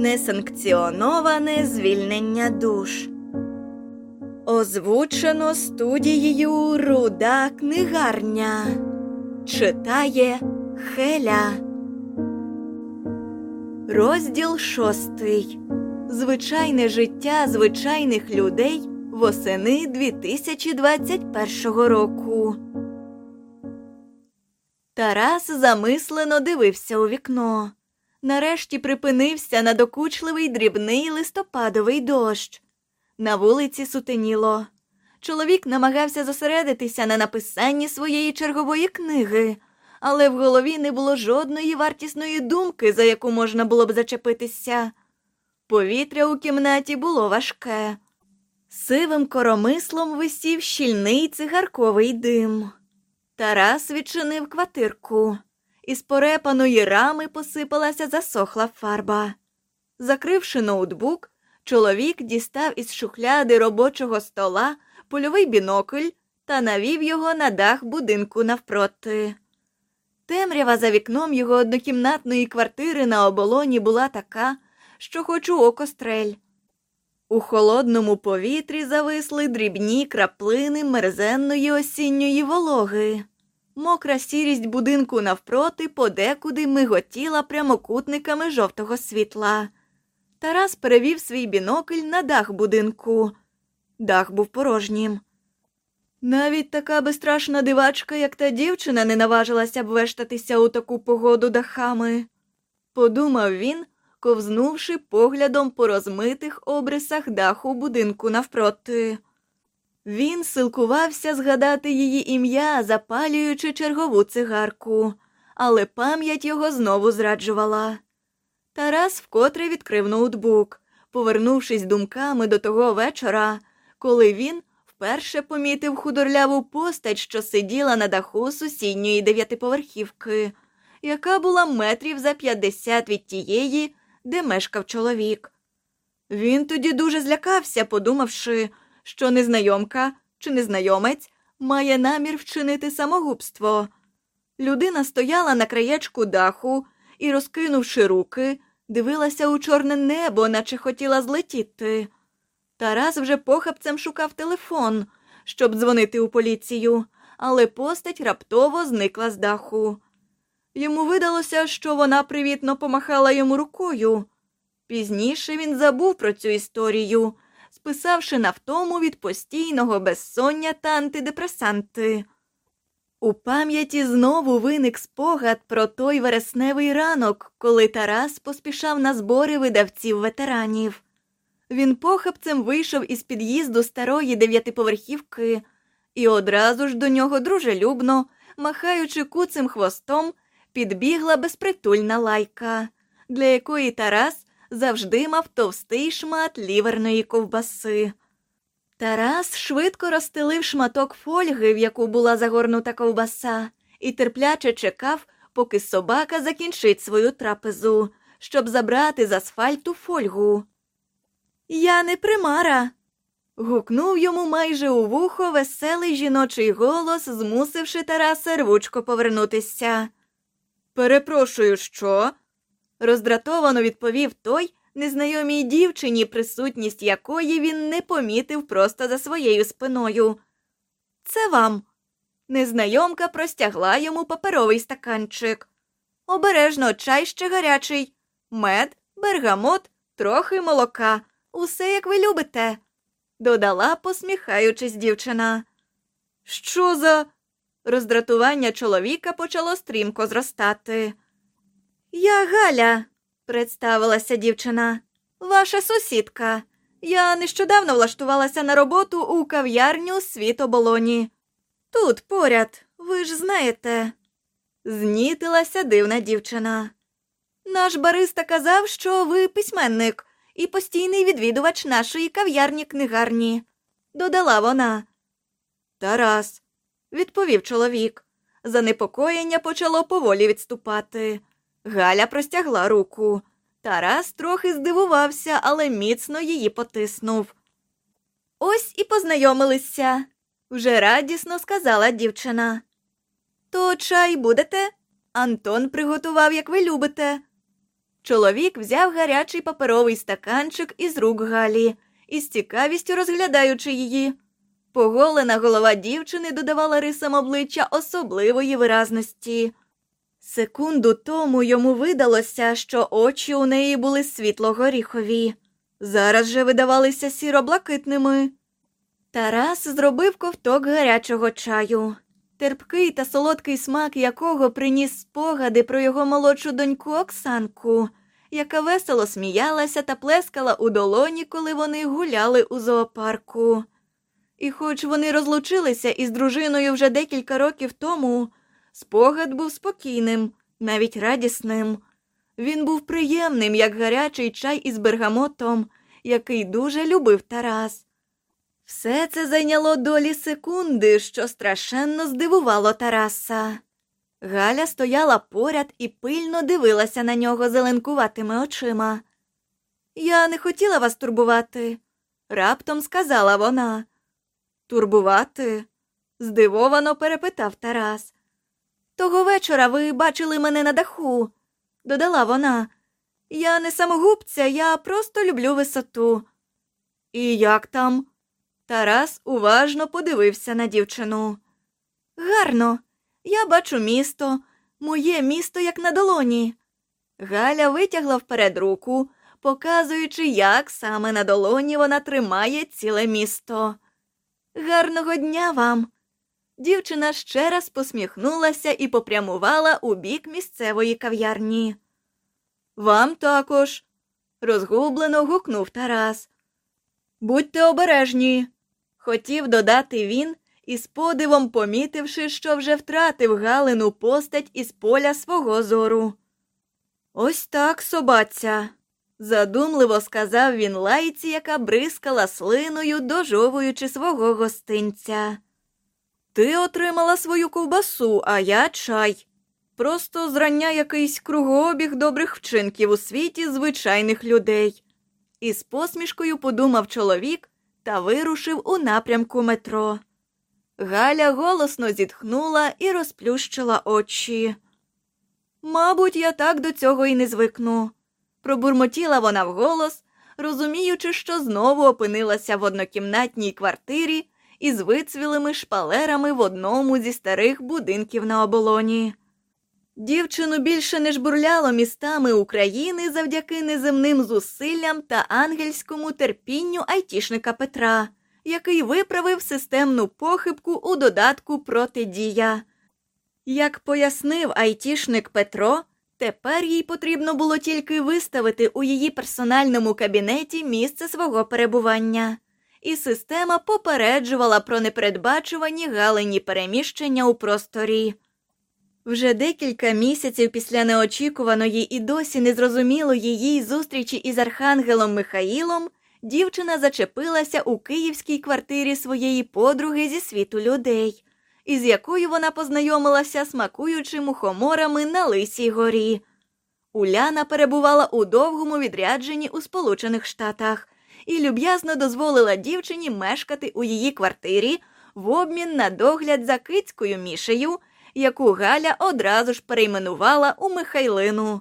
Несанкціоноване звільнення душ. Озвучено студією Руда книгарня. Читає Хеля. Розділ шостий. Звичайне життя звичайних людей восени 2021 року. Тарас замислено дивився у вікно. Нарешті припинився надокучливий дрібний листопадовий дощ. На вулиці сутеніло. Чоловік намагався зосередитися на написанні своєї чергової книги, але в голові не було жодної вартісної думки, за яку можна було б зачепитися. Повітря у кімнаті було важке. Сивим коромислом висів щільний цигарковий дим. Тарас відчинив квартирку. Із порепаної рами посипалася засохла фарба. Закривши ноутбук, чоловік дістав із шухляди робочого стола польовий бінокль та навів його на дах будинку навпроти. Темрява за вікном його однокімнатної квартири на оболоні була така, що хоч у око стрель. У холодному повітрі зависли дрібні краплини мерзенної осінньої вологи. Мокра сірість будинку навпроти подекуди миготіла прямокутниками жовтого світла. Тарас перевів свій бінокль на дах будинку. Дах був порожнім. Навіть така безстрашна дивачка, як та дівчина, не наважилася б вештатися у таку погоду дахами. Подумав він, ковзнувши поглядом по розмитих обрисах даху будинку навпроти. Він силкувався згадати її ім'я, запалюючи чергову цигарку, але пам'ять його знову зраджувала. Тарас вкотре відкрив ноутбук, повернувшись думками до того вечора, коли він вперше помітив худорляву постать, що сиділа на даху сусідньої дев'ятиповерхівки, яка була метрів за п'ятдесят від тієї, де мешкав чоловік. Він тоді дуже злякався, подумавши, що незнайомка чи незнайомець має намір вчинити самогубство. Людина стояла на краєчку даху і, розкинувши руки, дивилася у чорне небо, наче хотіла злетіти. Тарас вже похапцем шукав телефон, щоб дзвонити у поліцію, але постать раптово зникла з даху. Йому видалося, що вона привітно помахала йому рукою. Пізніше він забув про цю історію, списавши на втому від постійного безсоння та антидепресанти. У пам'яті знову виник спогад про той вересневий ранок, коли Тарас поспішав на збори видавців ветеранів. Він похапцем вийшов із під'їзду старої дев'ятиповерхівки і одразу ж до нього дружелюбно, махаючи куцим хвостом, підбігла безпритульна лайка, для якої Тарас завжди мав товстий шмат ліверної ковбаси. Тарас швидко розстелив шматок фольги, в яку була загорнута ковбаса, і терпляче чекав, поки собака закінчить свою трапезу, щоб забрати з асфальту фольгу. Я не примара. гукнув йому майже у вухо веселий жіночий голос, змусивши Тараса рвучко повернутися. Перепрошую, що? Роздратовано відповів той незнайомій дівчині, присутність якої він не помітив просто за своєю спиною. Це вам. Незнайомка простягла йому паперовий стаканчик. Обережно чай ще гарячий, мед, бергамот, трохи молока. Усе як ви любите, додала, посміхаючись дівчина. Що за. Роздратування чоловіка почало стрімко зростати. Я Галя, представилася дівчина, ваша сусідка. Я нещодавно влаштувалася на роботу у кав'ярню світ оболоні. Тут поряд, ви ж знаєте. Знітилася дивна дівчина. Наш бариста казав, що ви письменник, і постійний відвідувач нашої кав'ярні книгарні, додала вона. Тарас, відповів чоловік. Занепокоєння почало поволі відступати. Галя простягла руку. Тарас трохи здивувався, але міцно її потиснув. Ось і познайомилися, вже радісно сказала дівчина. То чай будете? Антон приготував, як ви любите. Чоловік взяв гарячий паперовий стаканчик із рук Галі і з цікавістю розглядаючи її. Поголена голова дівчини додавала рисам обличчя особливої виразності. Секунду тому йому видалося, що очі у неї були світло-горіхові, зараз же видавалися сіро-блакитними. Тарас зробив ковток гарячого чаю, терпкий та солодкий смак якого приніс спогади про його молодшу доньку Оксанку, яка весело сміялася та плескала у долоні, коли вони гуляли у зоопарку. І хоч вони розлучилися із дружиною вже декілька років тому, спогад був спокійним, навіть радісним. Він був приємним, як гарячий чай із бергамотом, який дуже любив Тарас. Все це зайняло долі секунди, що страшенно здивувало Тараса. Галя стояла поряд і пильно дивилася на нього зеленкуватими очима. Я не хотіла вас турбувати, раптом сказала вона. Турбувати? здивовано перепитав Тарас. Того вечора ви бачили мене на даху, додала вона. Я не самогубця, я просто люблю висоту. І як там? Тарас уважно подивився на дівчину. Гарно, я бачу місто, моє місто як на долоні. Галя витягла вперед руку, показуючи, як саме на долоні вона тримає ціле місто. Гарного дня вам. Дівчина ще раз посміхнулася і попрямувала у бік місцевої кав'ярні. Вам також, розгублено гукнув Тарас. Будьте обережні, хотів додати він, із подивом помітивши, що вже втратив Галину постать із поля свого зору. Ось так, собаця, задумливо сказав він лайці, яка бризкала слиною, дожовуючи свого гостинця. Ти отримала свою ковбасу, а я чай. Просто зрання якийсь кругообіг добрих вчинків у світі звичайних людей. Із посмішкою подумав чоловік та вирушив у напрямку метро. Галя голосно зітхнула і розплющила очі. Мабуть, я так до цього і не звикну, пробурмотіла вона вголос, розуміючи, що знову опинилася в однокімнатній квартирі із вицвілими шпалерами в одному зі старих будинків на оболоні. Дівчину більше не жбурляло містами України завдяки неземним зусиллям та ангельському терпінню айтішника Петра, який виправив системну похибку у додатку протидія. Як пояснив айтішник Петро, тепер їй потрібно було тільки виставити у її персональному кабінеті місце свого перебування, і система попереджувала про непередбачувані галині переміщення у просторі. Вже декілька місяців після неочікуваної і досі незрозумілої її зустрічі із архангелом Михаїлом дівчина зачепилася у київській квартирі своєї подруги зі світу людей, із якою вона познайомилася, смакуючи мухоморами на Лисій горі. Уляна перебувала у довгому відрядженні у Сполучених Штатах і люб'язно дозволила дівчині мешкати у її квартирі в обмін на догляд за кицькою мішею яку Галя одразу ж перейменувала у Михайлину.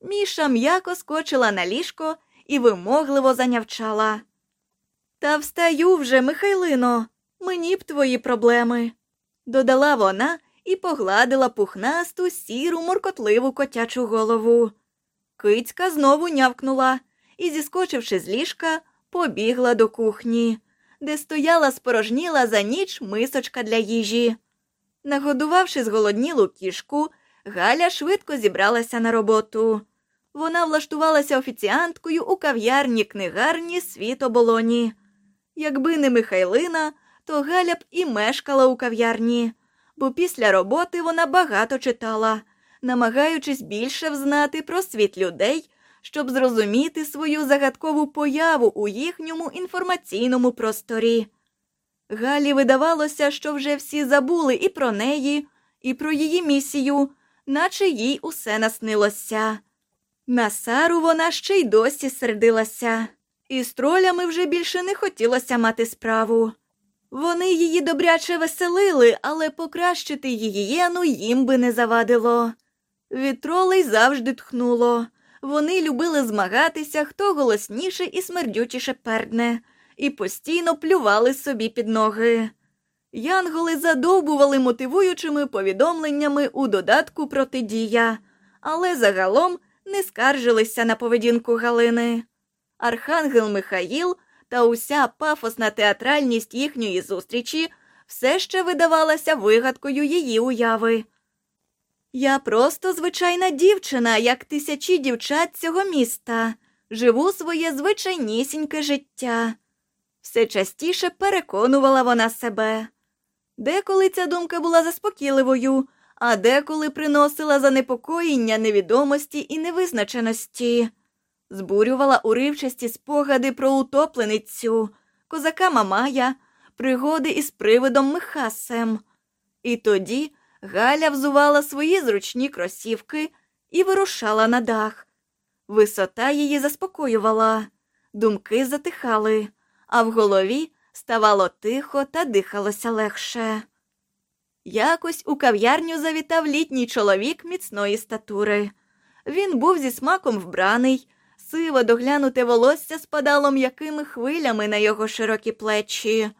Міша м'яко скочила на ліжко і вимогливо занявчала. Та встаю вже, Михайлино, мені б твої проблеми, додала вона і погладила пухнасту сіру моркотливу котячу голову. Кицька знову нявкнула і, зіскочивши з ліжка, побігла до кухні, де стояла спорожніла за ніч мисочка для їжі. Нагодувавши зголоднілу кішку, Галя швидко зібралася на роботу. Вона влаштувалася офіціанткою у кав'ярні книгарні світ оболоні. Якби не Михайлина, то Галя б і мешкала у кав'ярні, бо після роботи вона багато читала, намагаючись більше взнати про світ людей, щоб зрозуміти свою загадкову появу у їхньому інформаційному просторі. Галі видавалося, що вже всі забули і про неї, і про її місію, наче їй усе наснилося. На Сару вона ще й досі сердилася, і з тролями вже більше не хотілося мати справу. Вони її добряче веселили, але покращити її гігієну їм би не завадило. Від тролей завжди тхнуло. Вони любили змагатися, хто голосніше і смердючіше пердне, і постійно плювали собі під ноги. Янголи задовбували мотивуючими повідомленнями у додатку протидія, але загалом не скаржилися на поведінку Галини. Архангел Михаїл та уся пафосна театральність їхньої зустрічі все ще видавалася вигадкою її уяви. Я просто звичайна дівчина, як тисячі дівчат цього міста, живу своє звичайнісіньке життя. Все частіше переконувала вона себе. Деколи ця думка була заспокійливою, а деколи приносила занепокоєння невідомості і невизначеності, збурювала уривчасті спогади про утопленицю, козака Мамая, пригоди із привидом Михасем. І тоді Галя взувала свої зручні кросівки і вирушала на дах. Висота її заспокоювала, думки затихали, а в голові ставало тихо та дихалося легше. Якось у кав'ярню завітав літній чоловік міцної статури. Він був зі смаком вбраний, сиво доглянуте волосся спадало м'якими хвилями на його широкі плечі.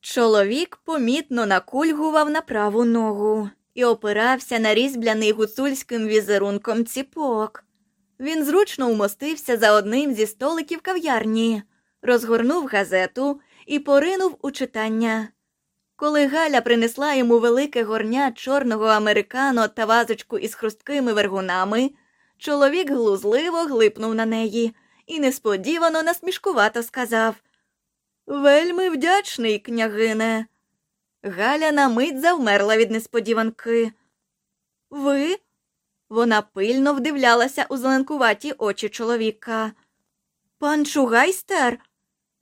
Чоловік помітно накульгував на праву ногу і опирався на різьбляний гуцульським візерунком ціпок. Він зручно умостився за одним зі столиків кав'ярні, розгорнув газету і поринув у читання. Коли Галя принесла йому велике горня чорного американо та вазочку із хрусткими вергунами, чоловік глузливо глипнув на неї і несподівано насмішкувато сказав Вельми вдячний, княгине. Галя на мить завмерла від несподіванки. Ви? Вона пильно вдивлялася у зеленкуваті очі чоловіка. Пан Чугайстер?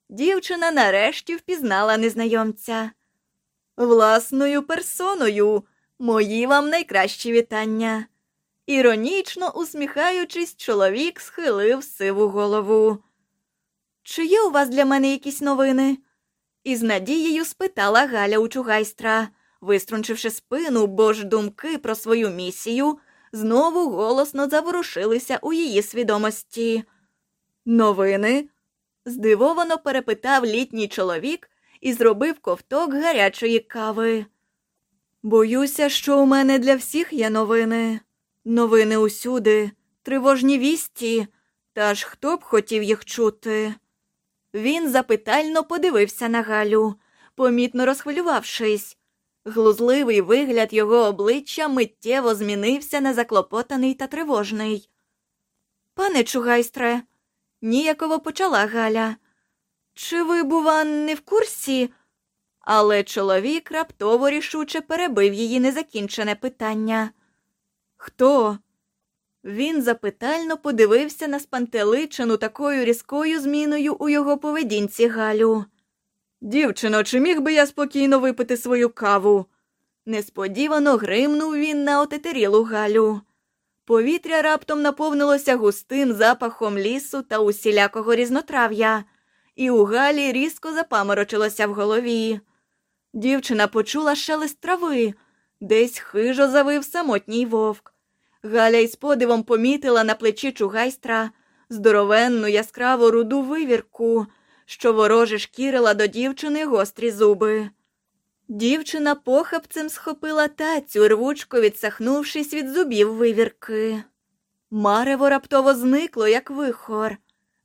Дівчина нарешті впізнала незнайомця. Власною персоною, мої вам найкращі вітання. Іронічно усміхаючись, чоловік схилив сиву голову. Чи є у вас для мене якісь новини? Із надією спитала Галя у чугайстра, виструнчивши спину, бо ж думки про свою місію знову голосно заворушилися у її свідомості. Новини? здивовано перепитав літній чоловік і зробив ковток гарячої кави. Боюся, що у мене для всіх є новини. Новини усюди, тривожні вісті, та ж хто б хотів їх чути. Він запитально подивився на Галю, помітно розхвилювавшись. Глузливий вигляд його обличчя миттєво змінився на заклопотаний та тривожний. Пане Чугайстре, ніяково почала Галя. Чи ви, бува, не в курсі? Але чоловік раптово рішуче перебив її незакінчене питання. Хто? Він запитально подивився на спантеличену такою різкою зміною у його поведінці Галю. Дівчино, чи міг би я спокійно випити свою каву? Несподівано гримнув він на отетерілу Галю. Повітря раптом наповнилося густим запахом лісу та усілякого різнотрав'я, і у Галі різко запаморочилося в голові. Дівчина почула шелест трави, десь хижо завив самотній вовк. Галя із подивом помітила на плечі чугайстра здоровенну яскраво руду вивірку, що вороже шкірила до дівчини гострі зуби. Дівчина похапцем схопила тацю, рвучко відсахнувшись від зубів вивірки. Марево раптово зникло, як вихор.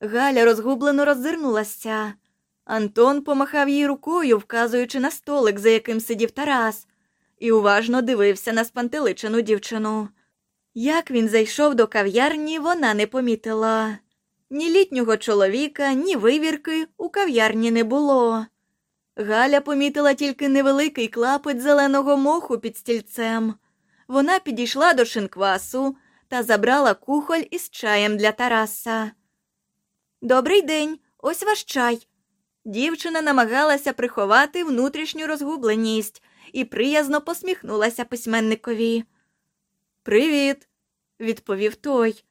Галя розгублено роззирнулася. Антон помахав їй рукою, вказуючи на столик, за яким сидів Тарас, і уважно дивився на спантеличену дівчину. Як він зайшов до кав'ярні, вона не помітила. Ні літнього чоловіка, ні вивірки у кав'ярні не було. Галя помітила тільки невеликий клапоть зеленого моху під стільцем. Вона підійшла до шинквасу та забрала кухоль із чаєм для Тараса. Добрий день, ось ваш чай. Дівчина намагалася приховати внутрішню розгубленість і приязно посміхнулася письменникові. Привіт, відповів той.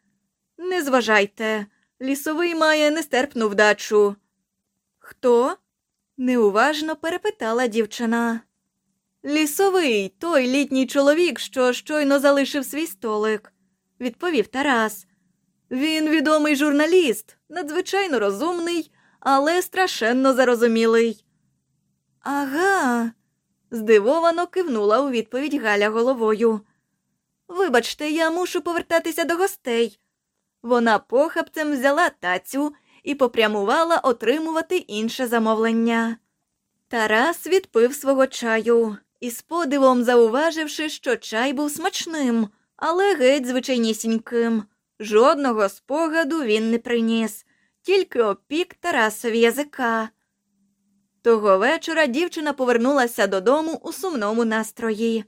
Не зважайте, лісовий має нестерпну вдачу. Хто? неуважно перепитала дівчина. Лісовий, той літній чоловік, що щойно залишив свій столик, відповів Тарас. Він відомий журналіст, надзвичайно розумний, але страшенно зарозумілий. Ага, здивовано кивнула у відповідь Галя головою. Вибачте, я мушу повертатися до гостей. Вона похапцем взяла тацю і попрямувала отримувати інше замовлення. Тарас відпив свого чаю і з подивом зауваживши, що чай був смачним, але геть звичайнісіньким. Жодного спогаду він не приніс, тільки опік Тарасові язика. Того вечора дівчина повернулася додому у сумному настрої.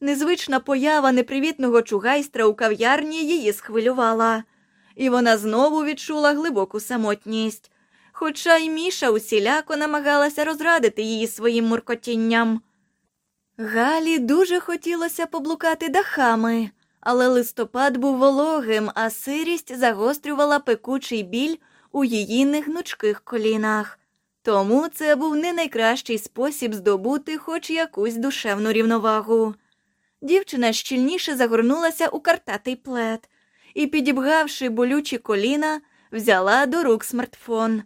Незвична поява непривітного чугайстра у кав'ярні її схвилювала, і вона знову відчула глибоку самотність, хоча й Міша усіляко намагалася розрадити її своїм муркотінням. Галі дуже хотілося поблукати дахами, але листопад був вологим, а сирість загострювала пекучий біль у її негнучких колінах. Тому це був не найкращий спосіб здобути хоч якусь душевну рівновагу. Дівчина щільніше загорнулася у картатий плед і, підібгавши болючі коліна, взяла до рук смартфон.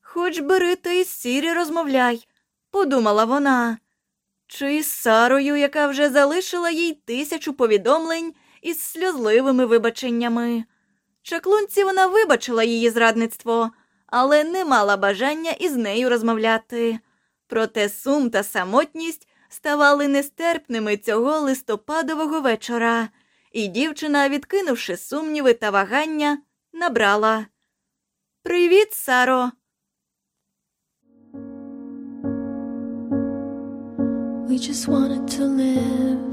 Хоч бери та із сірі розмовляй, подумала вона. Чи із Сарою, яка вже залишила їй тисячу повідомлень із сльозливими вибаченнями. Чаклунці вона вибачила її зрадництво, але не мала бажання із нею розмовляти. Проте сум та самотність ставали нестерпними цього листопадового вечора, і дівчина, відкинувши сумніви та вагання, набрала Привіт, Саро. We just wanted to live.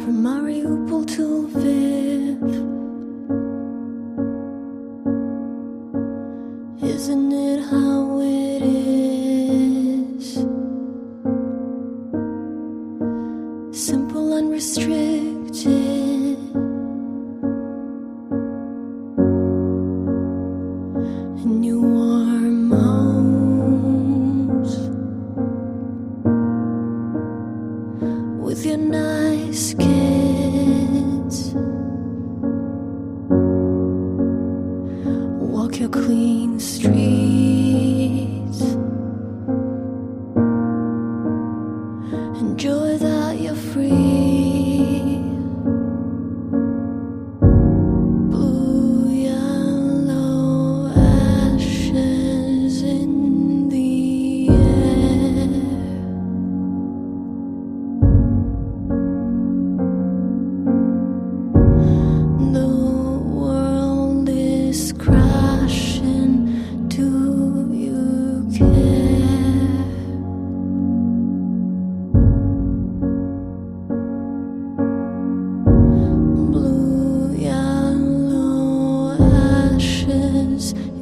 From Mariupol to was